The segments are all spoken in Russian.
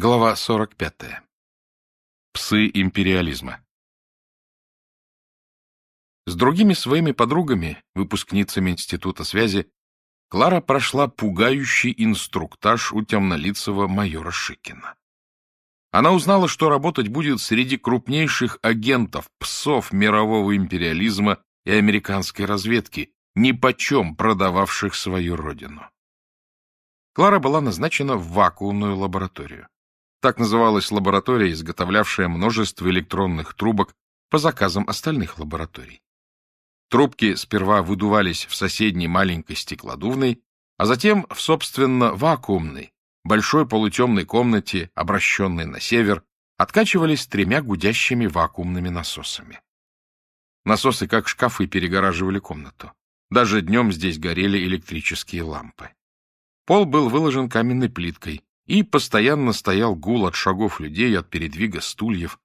Глава 45. Псы империализма. С другими своими подругами, выпускницами Института связи, Клара прошла пугающий инструктаж у темнолицего майора Шикина. Она узнала, что работать будет среди крупнейших агентов, псов мирового империализма и американской разведки, нипочем продававших свою родину. Клара была назначена в вакуумную лабораторию. Так называлась лаборатория, изготовлявшая множество электронных трубок по заказам остальных лабораторий. Трубки сперва выдувались в соседней маленькой стеклодувной, а затем в, собственно, вакуумной, большой полутемной комнате, обращенной на север, откачивались тремя гудящими вакуумными насосами. Насосы, как шкафы, перегораживали комнату. Даже днем здесь горели электрические лампы. Пол был выложен каменной плиткой, и постоянно стоял гул от шагов людей, от передвига стульев.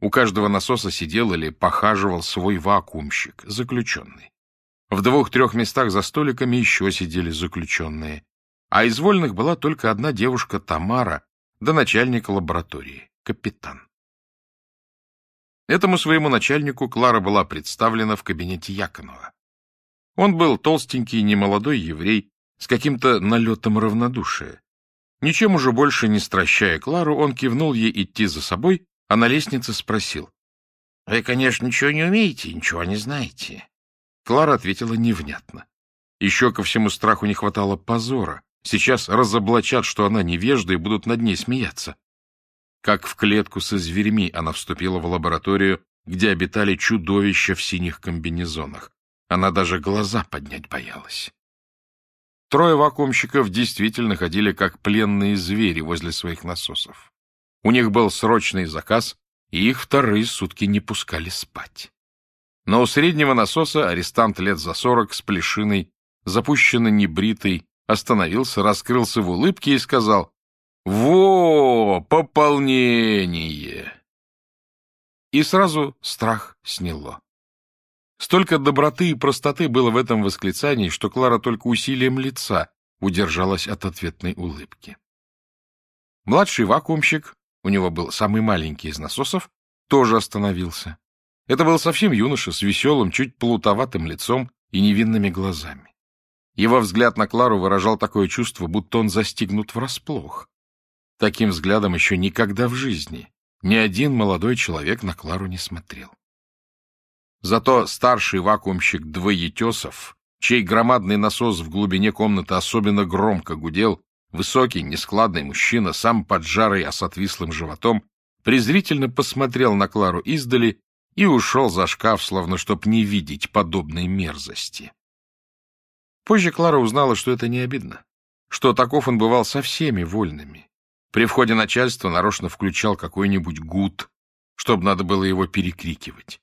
У каждого насоса сидел или похаживал свой вакуумщик, заключенный. В двух-трех местах за столиками еще сидели заключенные. А из вольных была только одна девушка Тамара, да начальник лаборатории, капитан. Этому своему начальнику Клара была представлена в кабинете Яконова. Он был толстенький, немолодой еврей, с каким-то налетом равнодушия. Ничем уже больше не стращая Клару, он кивнул ей идти за собой, а на лестнице спросил. — Вы, конечно, ничего не умеете, ничего не знаете. Клара ответила невнятно. Еще ко всему страху не хватало позора. Сейчас разоблачат, что она невежда, и будут над ней смеяться. Как в клетку со зверьми она вступила в лабораторию, где обитали чудовища в синих комбинезонах. Она даже глаза поднять боялась. Трое вакуумщиков действительно ходили как пленные звери возле своих насосов. У них был срочный заказ, и их вторые сутки не пускали спать. Но у среднего насоса арестант лет за сорок с плешиной, запущенно небритый, остановился, раскрылся в улыбке и сказал «Во, пополнение!» И сразу страх сняло. Столько доброты и простоты было в этом восклицании, что Клара только усилием лица удержалась от ответной улыбки. Младший вакуумщик, у него был самый маленький из насосов, тоже остановился. Это был совсем юноша с веселым, чуть плутоватым лицом и невинными глазами. Его взгляд на Клару выражал такое чувство, будто он застигнут врасплох. Таким взглядом еще никогда в жизни ни один молодой человек на Клару не смотрел. Зато старший вакуумщик Двоетесов, чей громадный насос в глубине комнаты особенно громко гудел, высокий, нескладный мужчина, сам поджарый, а с отвислым животом, презрительно посмотрел на Клару издали и ушел за шкаф, словно чтоб не видеть подобной мерзости. Позже Клара узнала, что это не обидно, что таков он бывал со всеми вольными. При входе начальства нарочно включал какой-нибудь гуд, чтобы надо было его перекрикивать.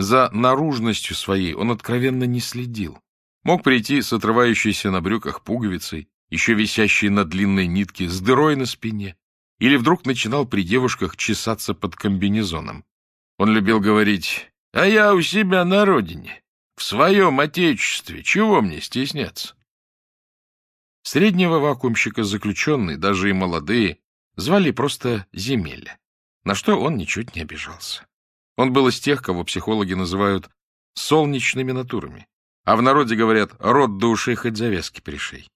За наружностью своей он откровенно не следил. Мог прийти с отрывающейся на брюках пуговицей, еще висящей на длинной нитке, с дырой на спине, или вдруг начинал при девушках чесаться под комбинезоном. Он любил говорить «А я у себя на родине, в своем отечестве, чего мне стесняться?» Среднего вакуумщика заключенный, даже и молодые, звали просто Земеля, на что он ничуть не обижался. Он был из тех, кого психологи называют солнечными натурами, а в народе говорят «рот до ушей хоть завязки пришей».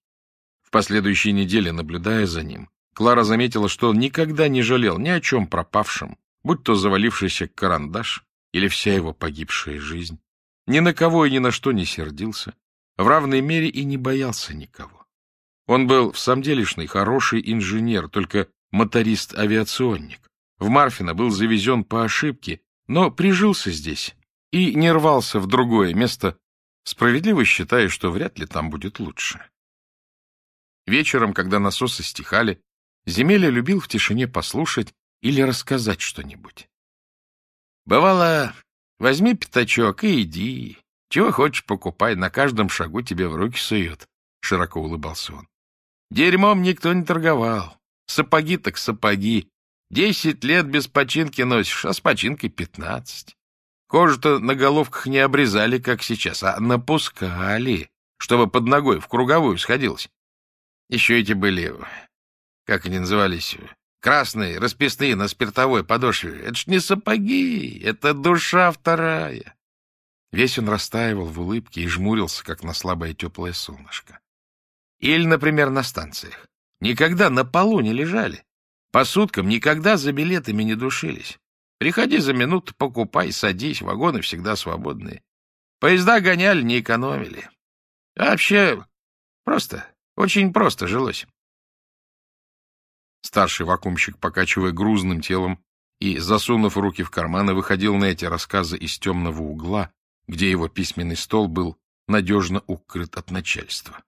В последующие недели, наблюдая за ним, Клара заметила, что он никогда не жалел ни о чем пропавшем, будь то завалившийся карандаш или вся его погибшая жизнь. Ни на кого и ни на что не сердился, в равной мере и не боялся никого. Он был в самом делешный хороший инженер, только моторист-авиационник. В Марфино был завезен по ошибке но прижился здесь и не рвался в другое место, справедливо считая, что вряд ли там будет лучше. Вечером, когда насосы стихали, Земеля любил в тишине послушать или рассказать что-нибудь. Бывало, возьми пятачок и иди. Чего хочешь, покупай, на каждом шагу тебе в руки суют, — широко улыбался он. Дерьмом никто не торговал. Сапоги так сапоги, Десять лет без починки носишь, а с починкой пятнадцать. Кожу-то на головках не обрезали, как сейчас, а напускали, чтобы под ногой в круговую сходилось. Еще эти были, как они назывались, Красные, расписные, на спиртовой подошве. Это ж не сапоги, это душа вторая. Весь он растаивал в улыбке и жмурился, как на слабое теплое солнышко. Или, например, на станциях. Никогда на полу не лежали. По суткам никогда за билетами не душились. Приходи за минуту, покупай, садись, вагоны всегда свободные. Поезда гоняли, не экономили. А вообще, просто, очень просто жилось. Старший вакуумщик, покачивая грузным телом и, засунув руки в карманы, выходил на эти рассказы из темного угла, где его письменный стол был надежно укрыт от начальства.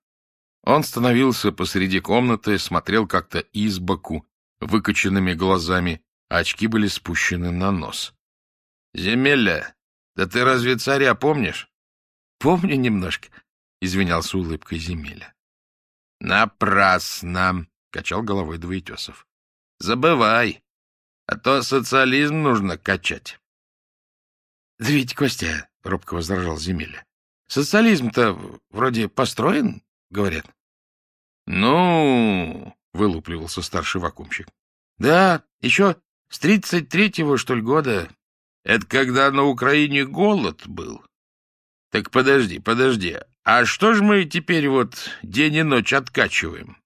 Он становился посреди комнаты, смотрел как-то избоку, выкоченными глазами, а очки были спущены на нос. — Земеля, да ты разве царя помнишь? — Помню немножко, — извинялся улыбкой Земеля. — Напрасно, — качал головой Двоетесов. — Забывай, а то социализм нужно качать. — Да ведь, Костя, — робко возражал Земеля, — социализм-то вроде построен, говорят. — Ну, — вылупливался старший вакуумщик. — Да, еще с тридцать третьего, что ли, года. Это когда на Украине голод был. Так подожди, подожди. А что ж мы теперь вот день и ночь откачиваем?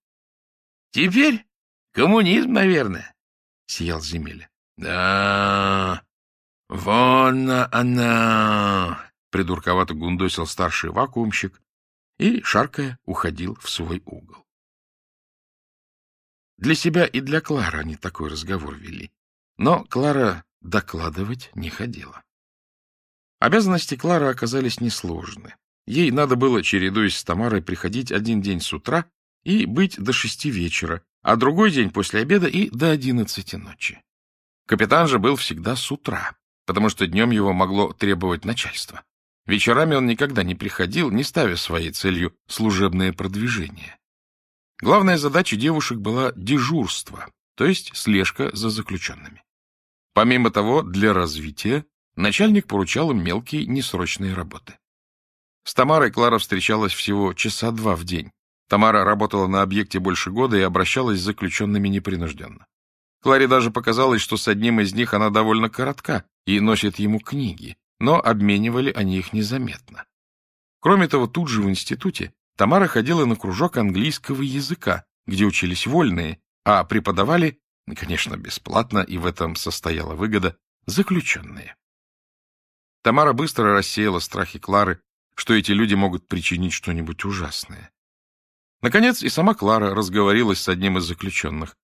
Теперь коммунизм, наверное, — сиял Земеля. — Да, вон она, — придурковато гундосил старший вакуумщик и, шаркая, уходил в свой угол. Для себя и для Клары они такой разговор вели. Но Клара докладывать не ходила. Обязанности Клары оказались несложны. Ей надо было, чередуясь с Тамарой, приходить один день с утра и быть до шести вечера, а другой день после обеда и до одиннадцати ночи. Капитан же был всегда с утра, потому что днем его могло требовать начальство. Вечерами он никогда не приходил, не ставя своей целью служебное продвижение. Главная задача девушек была дежурство, то есть слежка за заключенными. Помимо того, для развития начальник поручал им мелкие несрочные работы. С Тамарой Клара встречалась всего часа два в день. Тамара работала на объекте больше года и обращалась с заключенными непринужденно. Кларе даже показалось, что с одним из них она довольно коротка и носит ему книги, но обменивали они их незаметно. Кроме того, тут же в институте Тамара ходила на кружок английского языка, где учились вольные, а преподавали конечно, бесплатно, и в этом состояла выгода, заключенные. Тамара быстро рассеяла страхи Клары, что эти люди могут причинить что-нибудь ужасное. Наконец, и сама Клара разговорилась с одним из заключенных.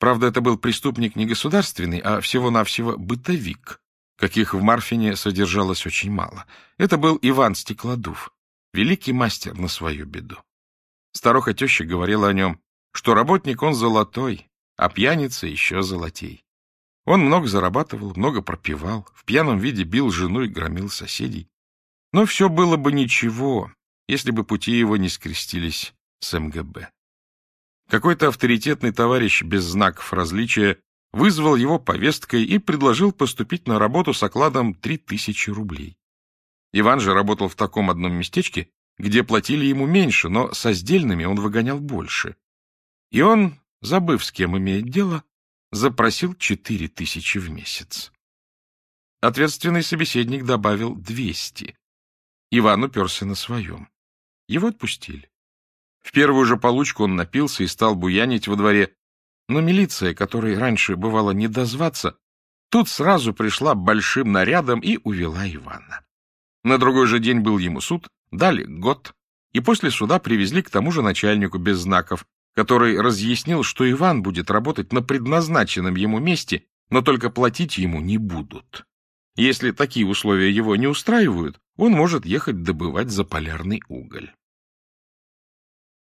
Правда, это был преступник не государственный, а всего-навсего бытовик, каких в Марфине содержалось очень мало. Это был Иван Стеклодув, великий мастер на свою беду. Старуха теща говорила о нем, что работник он золотой, а пьяница еще золотей. Он много зарабатывал, много пропивал, в пьяном виде бил жену и громил соседей. Но все было бы ничего, если бы пути его не скрестились с МГБ. Какой-то авторитетный товарищ без знаков различия вызвал его повесткой и предложил поступить на работу с окладом 3000 рублей. Иван же работал в таком одном местечке, где платили ему меньше, но со сдельными он выгонял больше. И он забыв, с кем имеет дело, запросил четыре тысячи в месяц. Ответственный собеседник добавил двести. Иван уперся на своем. Его отпустили. В первую же получку он напился и стал буянить во дворе, но милиция, которой раньше бывало не дозваться, тут сразу пришла большим нарядом и увела Ивана. На другой же день был ему суд, дали год, и после суда привезли к тому же начальнику без знаков, который разъяснил, что Иван будет работать на предназначенном ему месте, но только платить ему не будут. Если такие условия его не устраивают, он может ехать добывать заполярный уголь.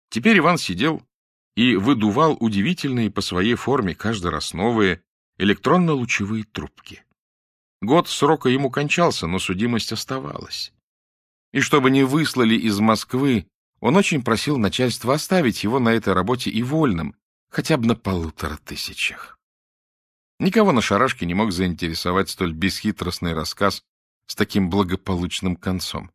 Теперь Иван сидел и выдувал удивительные по своей форме каждый раз новые электронно-лучевые трубки. Год срока ему кончался, но судимость оставалась. И чтобы не выслали из Москвы он очень просил начальство оставить его на этой работе и вольным, хотя бы на полутора тысячах. Никого на шарашке не мог заинтересовать столь бесхитростный рассказ с таким благополучным концом.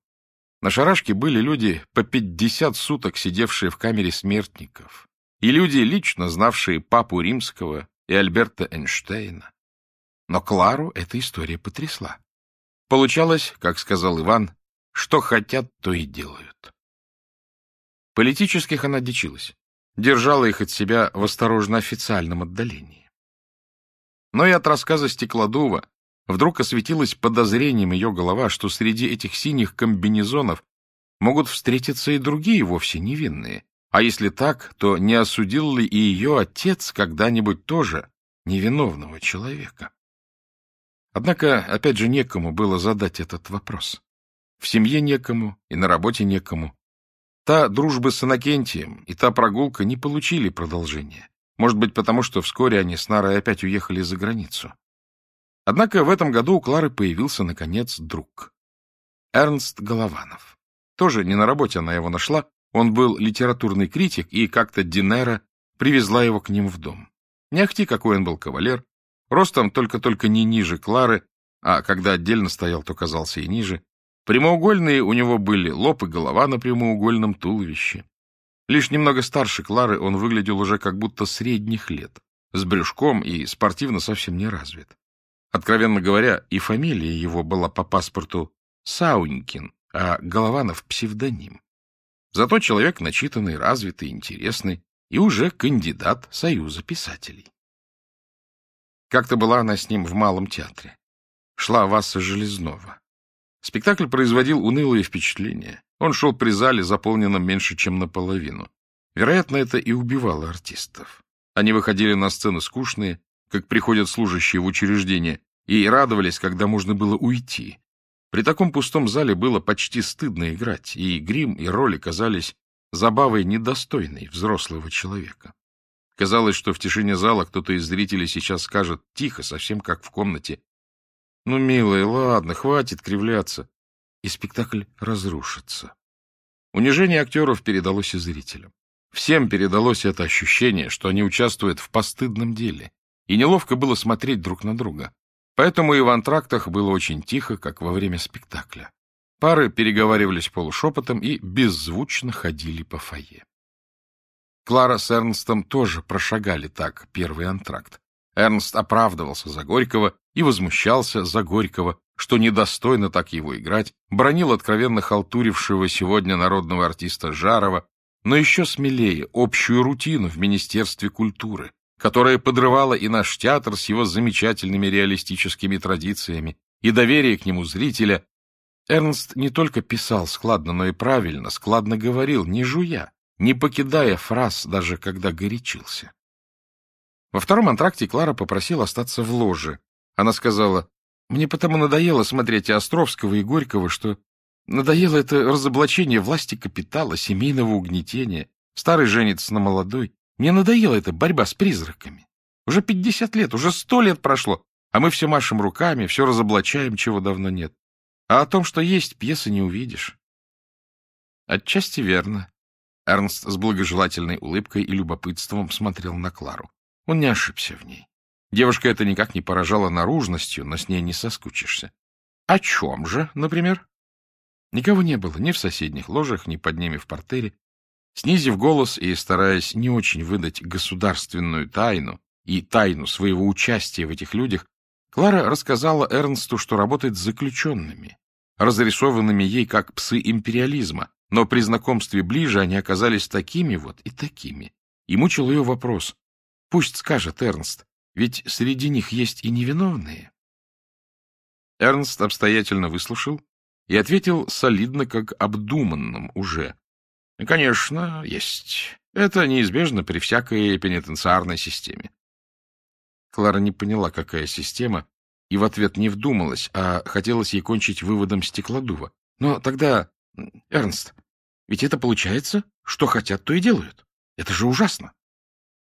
На шарашке были люди по пятьдесят суток сидевшие в камере смертников, и люди, лично знавшие папу римского, и Альберта Эйнштейна. Но Клару эта история потрясла. Получалось, как сказал Иван, что хотят, то и делают. Политических она дичилась, держала их от себя в осторожно официальном отдалении. Но и от рассказа Стеклодува вдруг осветилась подозрением ее голова, что среди этих синих комбинезонов могут встретиться и другие вовсе невинные. А если так, то не осудил ли и ее отец когда-нибудь тоже невиновного человека? Однако, опять же, некому было задать этот вопрос. В семье некому и на работе некому. Та дружба с Иннокентием и та прогулка не получили продолжения. Может быть, потому что вскоре они с Нарой опять уехали за границу. Однако в этом году у Клары появился, наконец, друг. Эрнст Голованов. Тоже не на работе она его нашла, он был литературный критик, и как-то Динера привезла его к ним в дом. Не ахти, какой он был кавалер, Ростом только-только не ниже Клары, а когда отдельно стоял, то казался и ниже. Прямоугольные у него были лоб и голова на прямоугольном туловище. Лишь немного старше Клары он выглядел уже как будто средних лет, с брюшком и спортивно совсем не развит. Откровенно говоря, и фамилия его была по паспорту Саунькин, а Голованов — псевдоним. Зато человек начитанный, развитый, интересный и уже кандидат Союза писателей. Как-то была она с ним в Малом театре. Шла Васса Железнова. Спектакль производил унылое впечатление. Он шел при зале, заполненном меньше, чем наполовину. Вероятно, это и убивало артистов. Они выходили на сцену скучные, как приходят служащие в учреждение, и радовались, когда можно было уйти. При таком пустом зале было почти стыдно играть, и грим, и роли казались забавой недостойной взрослого человека. Казалось, что в тишине зала кто-то из зрителей сейчас скажет тихо, совсем как в комнате. «Ну, милая, ладно, хватит кривляться». И спектакль разрушится. Унижение актеров передалось и зрителям. Всем передалось это ощущение, что они участвуют в постыдном деле, и неловко было смотреть друг на друга. Поэтому и в антрактах было очень тихо, как во время спектакля. Пары переговаривались полушепотом и беззвучно ходили по фойе. Клара с Эрнстом тоже прошагали так первый антракт. Эрнст оправдывался за Горького и возмущался за Горького, что недостойно так его играть, бронил откровенно халтурившего сегодня народного артиста Жарова, но еще смелее общую рутину в Министерстве культуры, которая подрывала и наш театр с его замечательными реалистическими традициями, и доверие к нему зрителя. Эрнст не только писал складно, но и правильно, складно говорил, не жуя, не покидая фраз, даже когда горячился. Во втором антракте Клара попросила остаться в ложе. Она сказала, «Мне потому надоело смотреть и Островского, и Горького, что надоело это разоблачение власти капитала, семейного угнетения, старый женится на молодой. Мне надоела эта борьба с призраками. Уже пятьдесят лет, уже сто лет прошло, а мы все машем руками, все разоблачаем, чего давно нет. А о том, что есть, пьесы не увидишь». Отчасти верно. Эрнст с благожелательной улыбкой и любопытством смотрел на Клару. Он не ошибся в ней. Девушка это никак не поражала наружностью, но с ней не соскучишься. — О чем же, например? Никого не было ни в соседних ложах, ни под ними в портере. Снизив голос и стараясь не очень выдать государственную тайну и тайну своего участия в этих людях, Клара рассказала Эрнсту, что работает с заключенными, разрисованными ей как псы империализма, но при знакомстве ближе они оказались такими вот и такими. И мучил ее вопрос. Пусть скажет Эрнст, ведь среди них есть и невиновные. Эрнст обстоятельно выслушал и ответил солидно, как обдуманным уже. Конечно, есть. Это неизбежно при всякой пенитенциарной системе. Клара не поняла, какая система, и в ответ не вдумалась, а хотелось ей кончить выводом стеклодува. Но тогда, Эрнст, ведь это получается, что хотят, то и делают. Это же ужасно.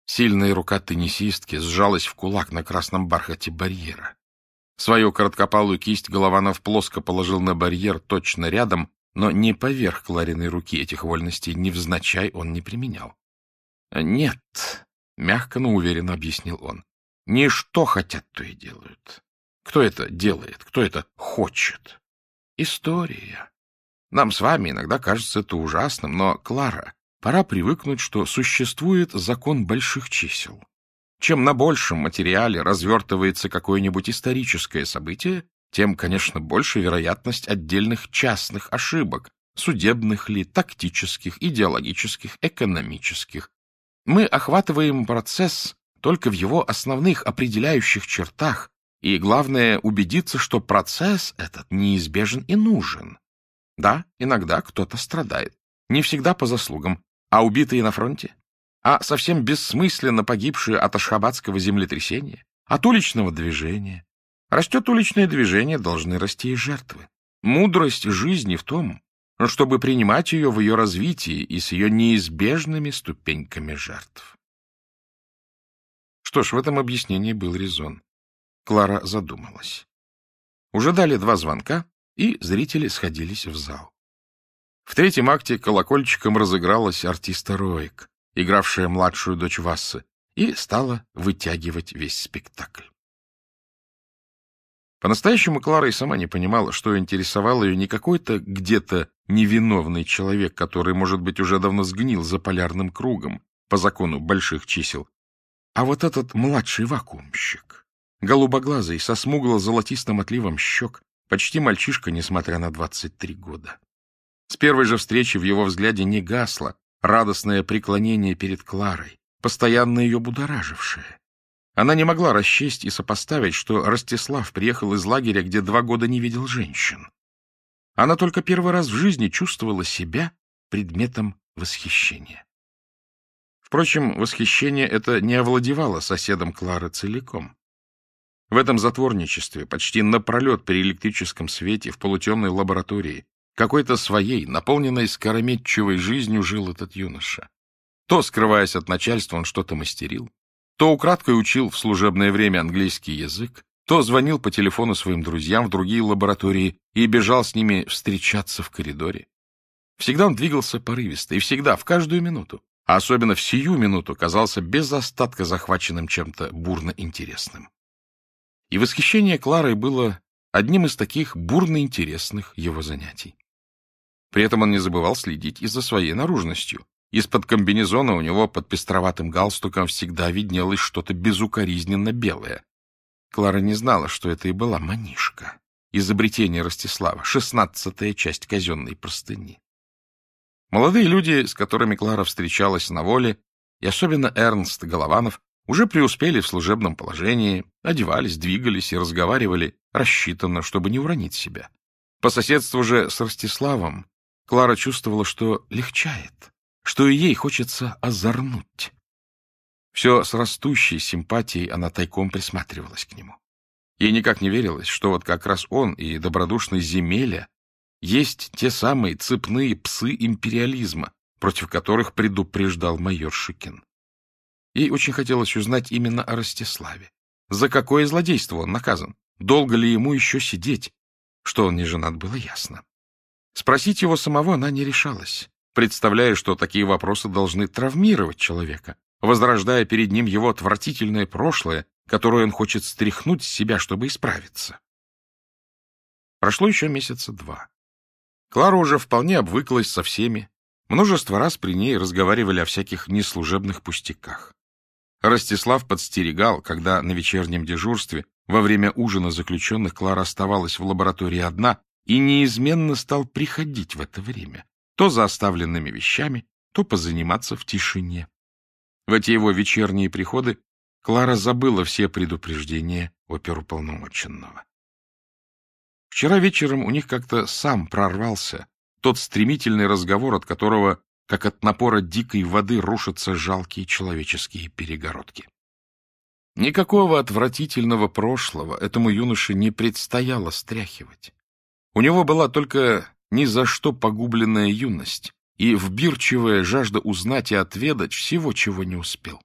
Сильная рука теннисистки сжалась в кулак на красном бархате барьера. Свою короткопалую кисть Голованов плоско положил на барьер точно рядом, но не поверх Клариной руки этих вольностей невзначай он не применял. — Нет, — мягко, но уверенно объяснил он, — не что хотят, то и делают. Кто это делает, кто это хочет? История. Нам с вами иногда кажется это ужасным, но, Клара, пора привыкнуть, что существует закон больших чисел. Чем на большем материале развертывается какое-нибудь историческое событие, тем, конечно, больше вероятность отдельных частных ошибок, судебных ли, тактических, идеологических, экономических. Мы охватываем процесс только в его основных определяющих чертах, и главное убедиться, что процесс этот неизбежен и нужен. Да, иногда кто-то страдает, не всегда по заслугам, а убитые на фронте, а совсем бессмысленно погибшие от ашхабадского землетрясения, от уличного движения. Растет уличное движение, должны расти и жертвы. Мудрость жизни в том, чтобы принимать ее в ее развитии и с ее неизбежными ступеньками жертв. Что ж, в этом объяснении был резон. Клара задумалась. Уже дали два звонка, и зрители сходились в зал. В третьем акте колокольчиком разыгралась артиста Роек, игравшая младшую дочь Вассы, и стала вытягивать весь спектакль. По-настоящему Клара и сама не понимала, что интересовал ее не какой-то где-то невиновный человек, который, может быть, уже давно сгнил за полярным кругом по закону больших чисел, а вот этот младший вакуумщик, голубоглазый, со смугло-золотистым отливом щек, почти мальчишка, несмотря на 23 года. С первой же встречи в его взгляде не гасло радостное преклонение перед Кларой, постоянно ее будоражившее. Она не могла расчесть и сопоставить, что Ростислав приехал из лагеря, где два года не видел женщин. Она только первый раз в жизни чувствовала себя предметом восхищения. Впрочем, восхищение это не овладевало соседом Клары целиком. В этом затворничестве, почти напролет при электрическом свете, в полутемной лаборатории, какой-то своей, наполненной скорометчивой жизнью жил этот юноша. То, скрываясь от начальства, он что-то мастерил, то украдкой учил в служебное время английский язык, то звонил по телефону своим друзьям в другие лаборатории и бежал с ними встречаться в коридоре. Всегда он двигался порывисто, и всегда, в каждую минуту, а особенно в сию минуту, казался без остатка захваченным чем-то бурно интересным. И восхищение Кларой было одним из таких бурно интересных его занятий. При этом он не забывал следить и за своей наружностью, из-под комбинезона у него под пестроватым галстуком всегда виднелось что-то безукоризненно белое. Клара не знала, что это и была манишка. Изобретение Ростислава, шестнадцатая часть казенной простыни. Молодые люди, с которыми Клара встречалась на воле, и особенно Эрнст Голованов, уже преуспели в служебном положении, одевались, двигались и разговаривали рассчитанно, чтобы не уронить себя. По соседству же с Ростиславом Клара чувствовала, что легчает, что и ей хочется озорнуть. Все с растущей симпатией она тайком присматривалась к нему. Ей никак не верилось, что вот как раз он и добродушный Земеля есть те самые цепные псы империализма, против которых предупреждал майор Шикин. Ей очень хотелось узнать именно о Ростиславе. За какое злодейство он наказан? Долго ли ему еще сидеть? Что он не женат, было ясно. Спросить его самого она не решалась представляя, что такие вопросы должны травмировать человека, возрождая перед ним его отвратительное прошлое, которое он хочет стряхнуть с себя, чтобы исправиться. Прошло еще месяца два. Клара уже вполне обвыклась со всеми. Множество раз при ней разговаривали о всяких неслужебных пустяках. Ростислав подстерегал, когда на вечернем дежурстве во время ужина заключенных Клара оставалась в лаборатории одна и неизменно стал приходить в это время, то за оставленными вещами, то позаниматься в тишине. В эти его вечерние приходы Клара забыла все предупреждения оперуполномоченного. Вчера вечером у них как-то сам прорвался тот стремительный разговор, от которого, как от напора дикой воды, рушатся жалкие человеческие перегородки. Никакого отвратительного прошлого этому юноше не предстояло стряхивать. У него была только ни за что погубленная юность и вбирчивая жажда узнать и отведать всего, чего не успел.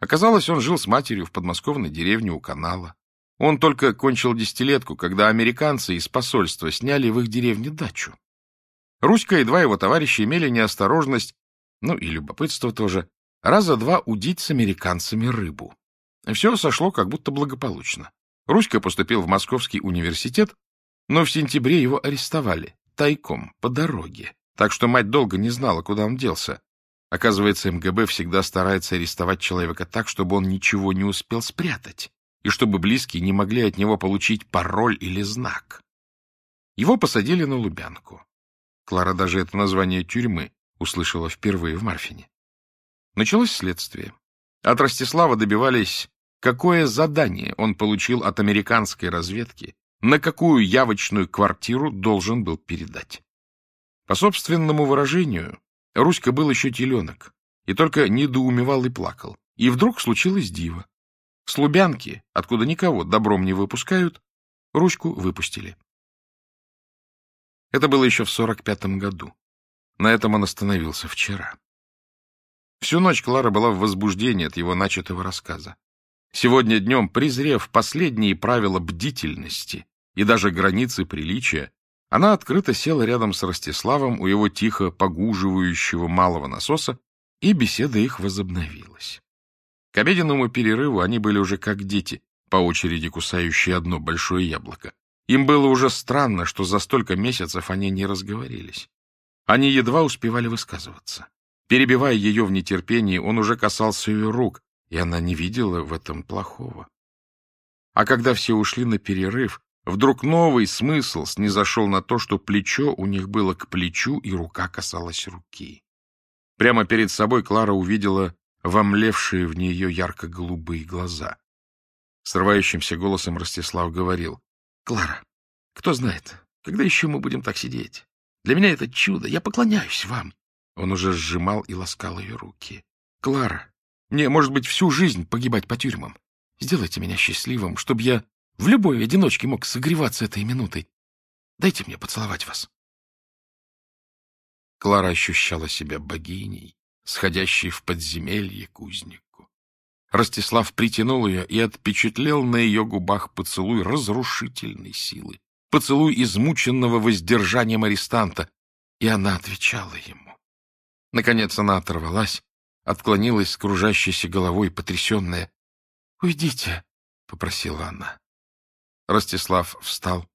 Оказалось, он жил с матерью в подмосковной деревне у канала. Он только кончил десятилетку, когда американцы из посольства сняли в их деревне дачу. Руська и два его товарища имели неосторожность, ну и любопытство тоже, раза два удить с американцами рыбу. Все сошло как будто благополучно. Руська поступил в Московский университет, но в сентябре его арестовали, тайком, по дороге, так что мать долго не знала, куда он делся. Оказывается, МГБ всегда старается арестовать человека так, чтобы он ничего не успел спрятать, и чтобы близкие не могли от него получить пароль или знак. Его посадили на Лубянку. Клара даже это название тюрьмы услышала впервые в Марфине. Началось следствие. От Ростислава добивались, какое задание он получил от американской разведки, на какую явочную квартиру должен был передать. По собственному выражению, Руська был еще теленок, и только недоумевал и плакал. И вдруг случилось диво. С Лубянки, откуда никого добром не выпускают, Руську выпустили. Это было еще в сорок пятом году. На этом он остановился вчера. Всю ночь Клара была в возбуждении от его начатого рассказа. Сегодня днем, презрев последние правила бдительности и даже границы приличия, она открыто села рядом с Ростиславом у его тихо погуживающего малого насоса, и беседа их возобновилась. К обеденному перерыву они были уже как дети, по очереди кусающие одно большое яблоко. Им было уже странно, что за столько месяцев они не разговорились. Они едва успевали высказываться. Перебивая ее в нетерпении, он уже касался ее рук, и она не видела в этом плохого. А когда все ушли на перерыв, Вдруг новый смысл снизошел на то, что плечо у них было к плечу, и рука касалась руки. Прямо перед собой Клара увидела вомлевшие в нее ярко-голубые глаза. Срывающимся голосом Ростислав говорил. — Клара, кто знает, когда еще мы будем так сидеть? Для меня это чудо, я поклоняюсь вам. Он уже сжимал и ласкал ее руки. — Клара, мне, может быть, всю жизнь погибать по тюрьмам. Сделайте меня счастливым, чтобы я в любой одиночке мог согреваться этой минутой. Дайте мне поцеловать вас. Клара ощущала себя богиней, сходящей в подземелье кузнику. Ростислав притянул ее и отпечатлел на ее губах поцелуй разрушительной силы, поцелуй измученного воздержанием арестанта, и она отвечала ему. Наконец она оторвалась, отклонилась с кружащейся головой, потрясенная. — Уйдите, — попросила она. Ростислав встал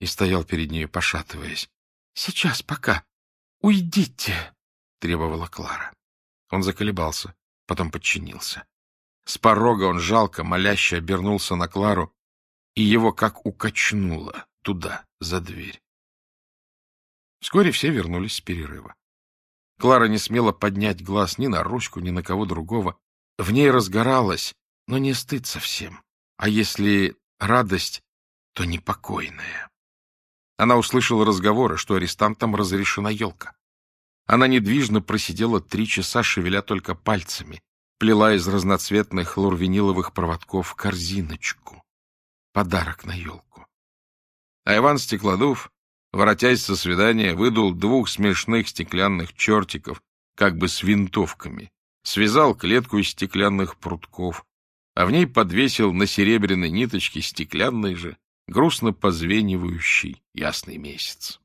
и стоял перед ней, пошатываясь. — Сейчас, пока. Уйдите, — требовала Клара. Он заколебался, потом подчинился. С порога он жалко, моляще обернулся на Клару, и его как укачнуло туда, за дверь. Вскоре все вернулись с перерыва. Клара не смела поднять глаз ни на Руську, ни на кого другого. В ней разгоралась, но не стыд совсем, а если радость, то непокойная. Она услышала разговоры, что арестантам разрешена елка. Она недвижно просидела три часа, шевеля только пальцами, плела из разноцветных лурвиниловых проводков корзиночку. Подарок на елку. А Иван Стеклодув, воротясь со свидания, выдул двух смешных стеклянных чертиков, как бы с винтовками, связал клетку из стеклянных прутков, а в ней подвесил на серебряной ниточке стеклянный же, грустно позвенивающий ясный месяц.